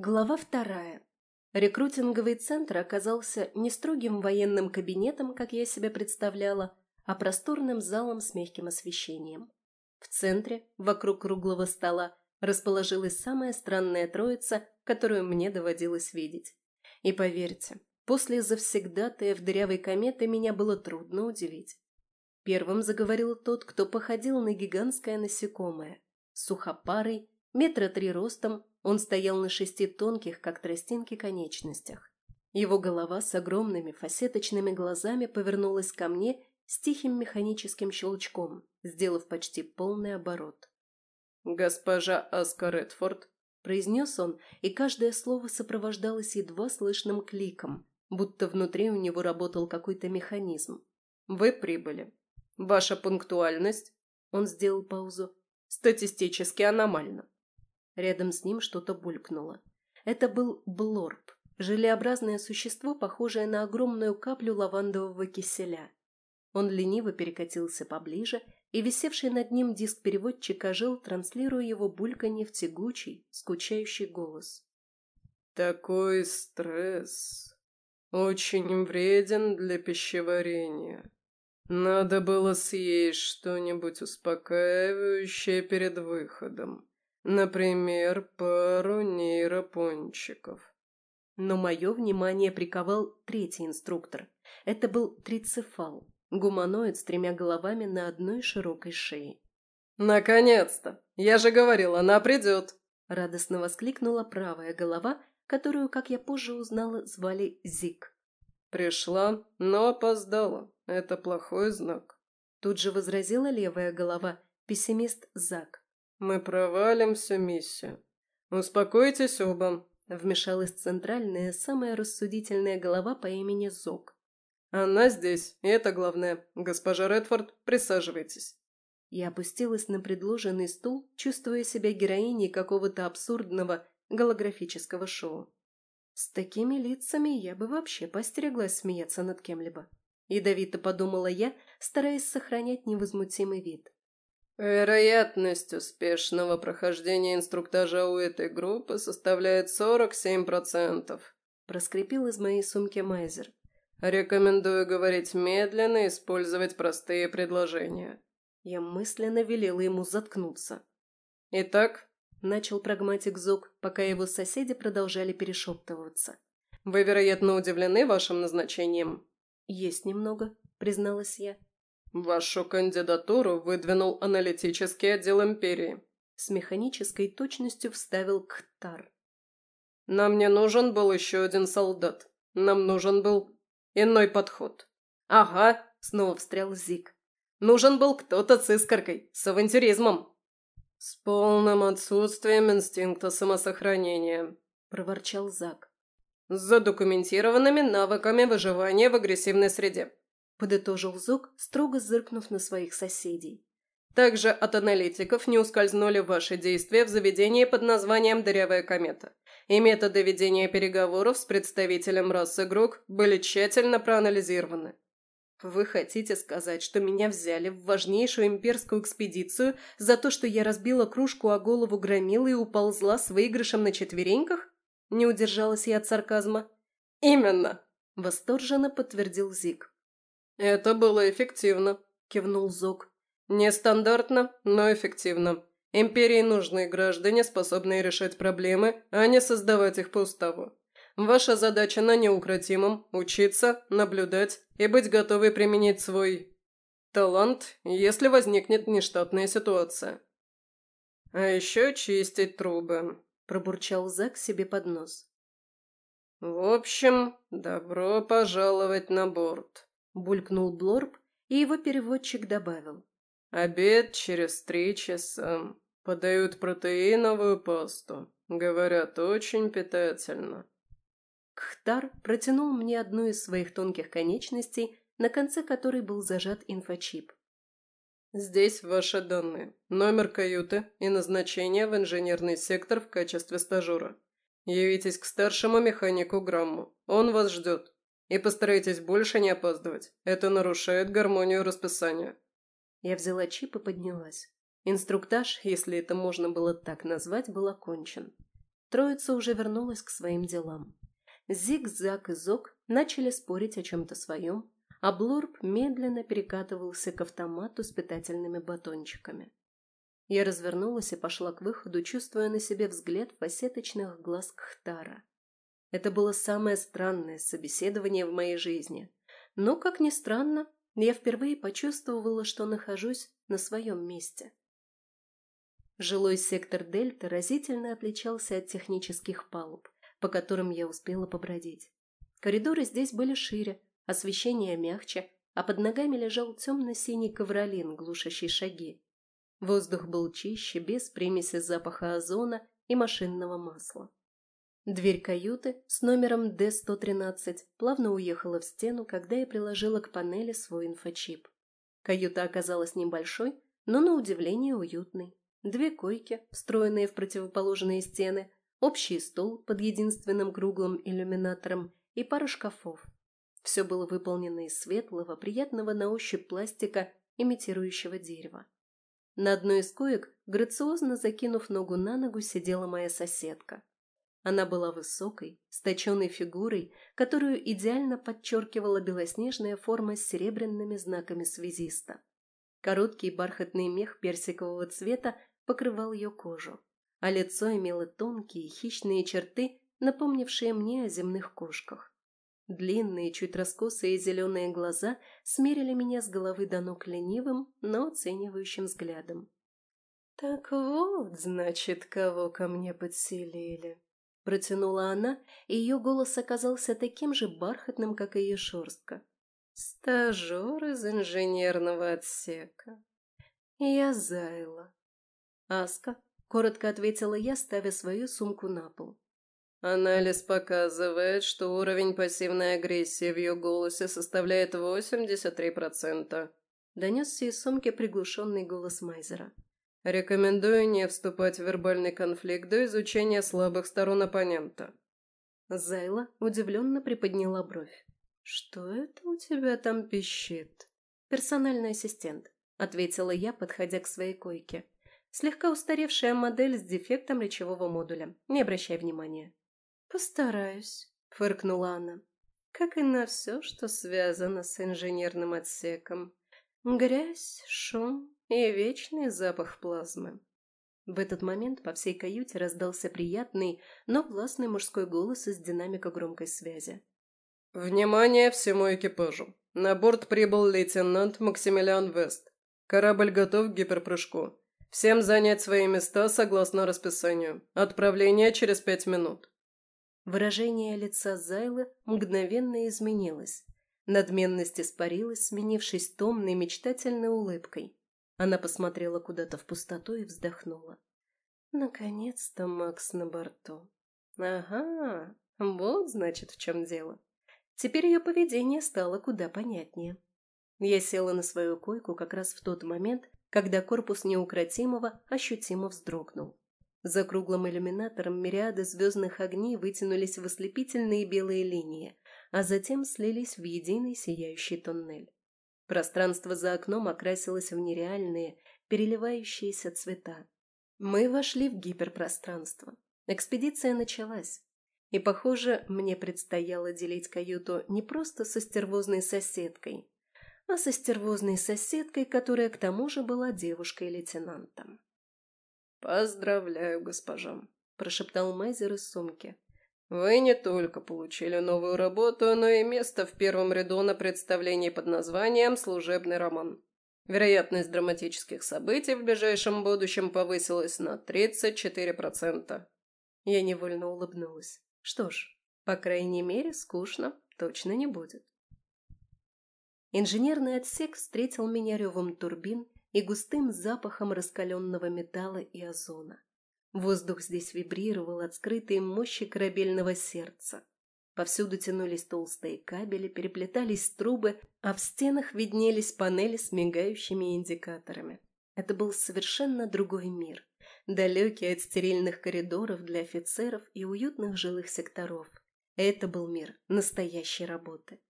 Глава вторая. Рекрутинговый центр оказался не строгим военным кабинетом, как я себе представляла, а просторным залом с мягким освещением. В центре, вокруг круглого стола, расположилась самая странная троица, которую мне доводилось видеть. И поверьте, после завсегдатая в дырявой кометы меня было трудно удивить. Первым заговорил тот, кто походил на гигантское насекомое, сухопарый, метра три ростом, он стоял на шести тонких, как тростинки, конечностях. Его голова с огромными фасеточными глазами повернулась ко мне с тихим механическим щелчком, сделав почти полный оборот. «Госпожа Аска Редфорд», — произнес он, и каждое слово сопровождалось едва слышным кликом, будто внутри у него работал какой-то механизм. «Вы прибыли. Ваша пунктуальность?» Он сделал паузу. «Статистически аномальна. Рядом с ним что-то булькнуло. Это был блорб, желеобразное существо, похожее на огромную каплю лавандового киселя. Он лениво перекатился поближе, и висевший над ним диск-переводчик ожил, транслируя его бульканье в тягучий, скучающий голос. «Такой стресс очень вреден для пищеварения. Надо было съесть что-нибудь успокаивающее перед выходом. Например, пару нейропончиков. Но мое внимание приковал третий инструктор. Это был трицефал, гуманоид с тремя головами на одной широкой шее. «Наконец-то! Я же говорил, она придет!» Радостно воскликнула правая голова, которую, как я позже узнала, звали Зик. «Пришла, но опоздала. Это плохой знак». Тут же возразила левая голова, пессимист Зак. «Мы провалим всю миссию. Успокойтесь оба», — вмешалась центральная, самая рассудительная голова по имени Зок. «Она здесь, и это главное. Госпожа Редфорд, присаживайтесь». Я опустилась на предложенный стул, чувствуя себя героиней какого-то абсурдного голографического шоу. С такими лицами я бы вообще постереглась смеяться над кем-либо. Ядовито подумала я, стараясь сохранять невозмутимый вид. Вероятность успешного прохождения инструктажа у этой группы составляет 47%, проскрипел из моей сумки Майзер. Рекомендую говорить медленно и использовать простые предложения. Я мысленно велела ему заткнуться. Итак, начал прагматик Зук, пока его соседи продолжали перешептываться. Вы, вероятно, удивлены вашим назначением? Есть немного, призналась я. «Вашу кандидатуру выдвинул аналитический отдел Империи», — с механической точностью вставил Кхтар. «Нам не нужен был еще один солдат. Нам нужен был иной подход». «Ага», — снова встрял Зик. «Нужен был кто-то с искоркой, с авантюризмом». «С полным отсутствием инстинкта самосохранения», — проворчал Зак. «С задокументированными навыками выживания в агрессивной среде. – подытожил Зок, строго зыркнув на своих соседей. «Также от аналитиков не ускользнули ваши действия в заведении под названием «Дырявая комета», и методы ведения переговоров с представителем расы Грук были тщательно проанализированы. Вы хотите сказать, что меня взяли в важнейшую имперскую экспедицию за то, что я разбила кружку о голову громилы и уползла с выигрышем на четвереньках? Не удержалась я от сарказма. «Именно!» – восторженно подтвердил Зик. «Это было эффективно», – кивнул Зок. «Нестандартно, но эффективно. Империи нужны граждане, способные решать проблемы, а не создавать их по уставу. Ваша задача на неукротимом – учиться, наблюдать и быть готовой применить свой талант, если возникнет нештатная ситуация. А еще чистить трубы», – пробурчал Зак себе под нос. «В общем, добро пожаловать на борт» булькнул Блорб, и его переводчик добавил. «Обед через три часа. Подают протеиновую пасту. Говорят, очень питательно». Кхтар протянул мне одну из своих тонких конечностей, на конце которой был зажат инфочип. «Здесь ваши данные, номер каюты и назначение в инженерный сектор в качестве стажера. Явитесь к старшему механику Грамму. Он вас ждет. И постарайтесь больше не опаздывать. Это нарушает гармонию расписания». Я взяла чип и поднялась. Инструктаж, если это можно было так назвать, был окончен. Троица уже вернулась к своим делам. Зиг-заг и Зог начали спорить о чем-то своем, а Блурб медленно перекатывался к автомату с питательными батончиками. Я развернулась и пошла к выходу, чувствуя на себе взгляд фасеточных глаз Кхтара. Это было самое странное собеседование в моей жизни. Но, как ни странно, я впервые почувствовала, что нахожусь на своем месте. Жилой сектор Дельты разительно отличался от технических палуб, по которым я успела побродить. Коридоры здесь были шире, освещение мягче, а под ногами лежал темно-синий ковролин, глушащий шаги. Воздух был чище, без примеси запаха озона и машинного масла. Дверь каюты с номером D113 плавно уехала в стену, когда я приложила к панели свой инфочип. Каюта оказалась небольшой, но на удивление уютной. Две койки, встроенные в противоположные стены, общий стол под единственным круглым иллюминатором и пара шкафов. Все было выполнено из светлого, приятного на ощупь пластика, имитирующего дерево. На одной из коек, грациозно закинув ногу на ногу, сидела моя соседка. Она была высокой, с точенной фигурой, которую идеально подчеркивала белоснежная форма с серебряными знаками связиста. Короткий бархатный мех персикового цвета покрывал ее кожу а лицо имело тонкие хищные черты, напомнившие мне о земных кошках. Длинные, чуть раскосые зеленые глаза смерили меня с головы до ног ленивым, но оценивающим взглядом. «Так вот, значит, кого ко мне подселили!» Протянула она, и ее голос оказался таким же бархатным, как и ее шерстка. «Стажер из инженерного отсека. Я Зайла. Аска, Коротко ответила я, ставя свою сумку на пол. Анализ показывает, что уровень пассивной агрессии в ее голосе составляет 83%. Донесся из сумки приглушенный голос Майзера. Рекомендую не вступать в вербальный конфликт до изучения слабых сторон оппонента. Зайла удивленно приподняла бровь. «Что это у тебя там пищит?» «Персональный ассистент», — ответила я, подходя к своей койке. Слегка устаревшая модель с дефектом речевого модуля. Не обращай внимания. «Постараюсь», — фыркнула она. «Как и на все, что связано с инженерным отсеком. Грязь, шум и вечный запах плазмы». В этот момент по всей каюте раздался приятный, но властный мужской голос из динамика громкой связи. «Внимание всему экипажу! На борт прибыл лейтенант Максимилиан Вест. Корабль готов к гиперпрыжку. Всем занять свои места согласно расписанию. Отправление через пять минут». Выражение лица Зайлы мгновенно изменилось. Надменность испарилась, сменившись томной мечтательной улыбкой. Она посмотрела куда-то в пустоту и вздохнула. «Наконец-то Макс на борту. Ага, вот, значит, в чем дело. Теперь ее поведение стало куда понятнее». Я села на свою койку как раз в тот момент, когда корпус неукротимого ощутимо вздрогнул. За круглым иллюминатором мириады звездных огней вытянулись в ослепительные белые линии, а затем слились в единый сияющий тоннель. Пространство за окном окрасилось в нереальные, переливающиеся цвета. Мы вошли в гиперпространство. Экспедиция началась. И, похоже, мне предстояло делить каюту не просто со стервозной соседкой, а со стервозной соседкой, которая к тому же была девушкой-лейтенантом. «Поздравляю, госпожа», – прошептал Майзер из сумки. «Вы не только получили новую работу, но и место в первом ряду на представлении под названием «Служебный роман». Вероятность драматических событий в ближайшем будущем повысилась на 34%. Я невольно улыбнулась. Что ж, по крайней мере, скучно точно не будет. Инженерный отсек встретил меня ревом турбин и густым запахом раскаленного металла и озона. Воздух здесь вибрировал от скрытой мощи корабельного сердца. Повсюду тянулись толстые кабели, переплетались трубы, а в стенах виднелись панели с мигающими индикаторами. Это был совершенно другой мир, далекий от стерильных коридоров для офицеров и уютных жилых секторов. Это был мир настоящей работы.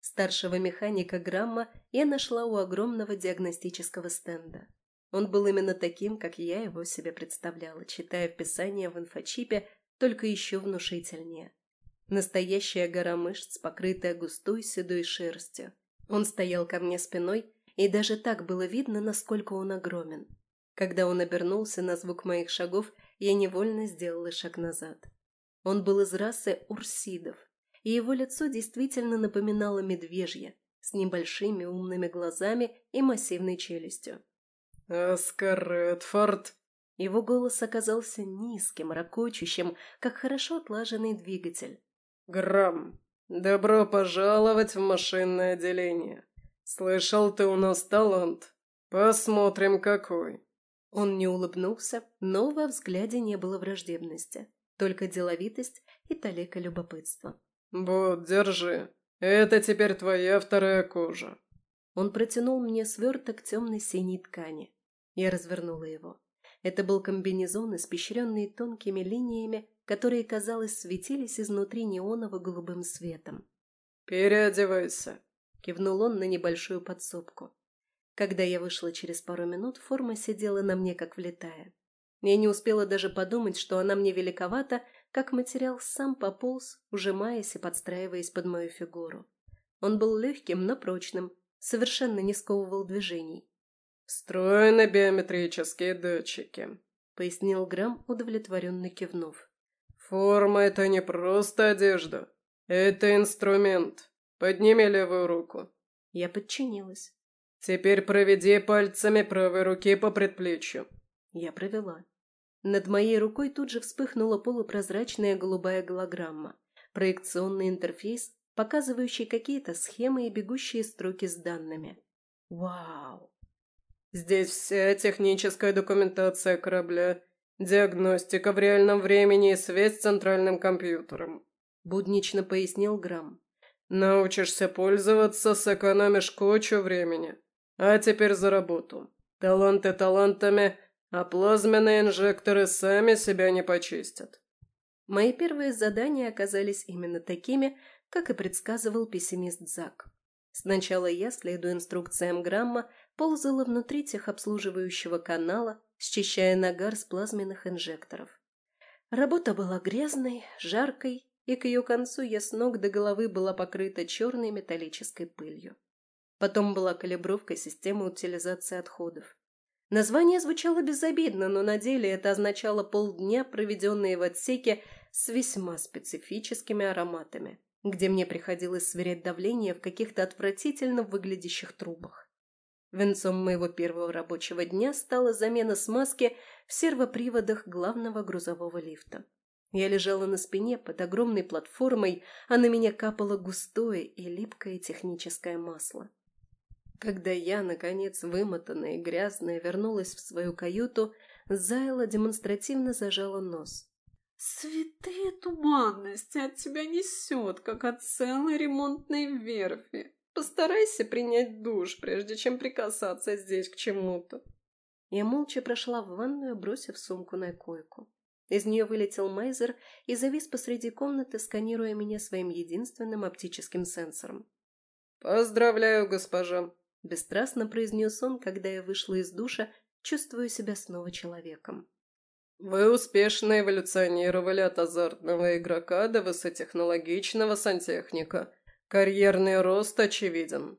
Старшего механика Грамма я нашла у огромного диагностического стенда. Он был именно таким, как я его себе представляла, читая вписание в инфочипе только еще внушительнее. Настоящая гора мышц, покрытая густой седой шерстью. Он стоял ко мне спиной, и даже так было видно, насколько он огромен. Когда он обернулся на звук моих шагов, я невольно сделала шаг назад. Он был из расы урсидов, и его лицо действительно напоминало медвежье, с небольшими умными глазами и массивной челюстью. «Оскар Редфорд!» Его голос оказался низким, ракочущим, как хорошо отлаженный двигатель. «Грамм, добро пожаловать в машинное отделение. Слышал, ты у нас талант. Посмотрим, какой». Он не улыбнулся, но во взгляде не было враждебности, только деловитость и талика любопытства. «Вот, держи. Это теперь твоя вторая кожа». Он протянул мне сверток темной синей ткани. Я развернула его. Это был комбинезон, испещренный тонкими линиями, которые, казалось, светились изнутри неоново-голубым светом. «Переодевайся», — кивнул он на небольшую подсобку. Когда я вышла через пару минут, форма сидела на мне, как влетая. Я не успела даже подумать, что она мне великовата, как материал сам пополз, ужимаясь и подстраиваясь под мою фигуру. Он был легким, но прочным, совершенно не сковывал движений. «Встроены биометрические датчики», — пояснил Грамм, удовлетворенно кивнув. «Форма — это не просто одежда. Это инструмент. Подними левую руку». Я подчинилась. «Теперь проведи пальцами правой руки по предплечью». Я провела. Над моей рукой тут же вспыхнула полупрозрачная голубая голограмма, проекционный интерфейс, показывающий какие-то схемы и бегущие строки с данными. Вау! Здесь вся техническая документация корабля, диагностика в реальном времени и связь с центральным компьютером», – буднично пояснил Грамм. «Научишься пользоваться, сэкономишь кучу времени. А теперь за работу. Таланты талантами, а плазменные инжекторы сами себя не почистят». Мои первые задания оказались именно такими, как и предсказывал пессимист Зак. Сначала я, следуя инструкциям Грамма, ползала внутри техобслуживающего канала, счищая нагар с плазменных инжекторов. Работа была грязной, жаркой, и к ее концу я с ног до головы была покрыта черной металлической пылью. Потом была калибровка системы утилизации отходов. Название звучало безобидно, но на деле это означало полдня, проведенные в отсеке с весьма специфическими ароматами, где мне приходилось сверять давление в каких-то отвратительно выглядящих трубах. Венцом моего первого рабочего дня стала замена смазки в сервоприводах главного грузового лифта. Я лежала на спине под огромной платформой, а на меня капало густое и липкое техническое масло. Когда я, наконец, вымотанная и грязная, вернулась в свою каюту, Зайла демонстративно зажала нос. «Святые туманности от тебя несет, как от целой ремонтной верфи!» Постарайся принять душ, прежде чем прикасаться здесь к чему-то. Я молча прошла в ванную, бросив сумку на койку. Из нее вылетел Майзер и завис посреди комнаты, сканируя меня своим единственным оптическим сенсором. «Поздравляю, госпожа!» – бесстрастно произнес он, когда я вышла из душа, чувствуя себя снова человеком. «Вы успешно эволюционировали от азартного игрока до высотехнологичного сантехника. Карьерный рост очевиден.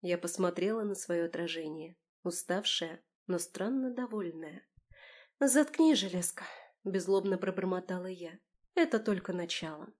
Я посмотрела на свое отражение, уставшая, но странно довольная. «Заткни, железка!» – беззлобно пробормотала я. «Это только начало».